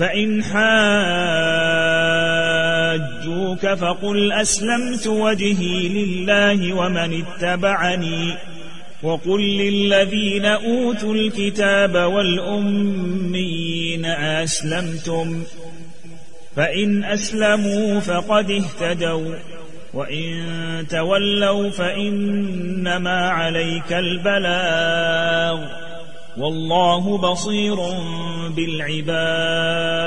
فإن حاجوك فقل أسلمت وجهي لله ومن اتبعني وقل للذين أوتوا الكتاب والأمين أسلمتم فإن أسلموا فقد اهتدوا وإن تولوا فإنما عليك البلاغ والله بصير بالعباد.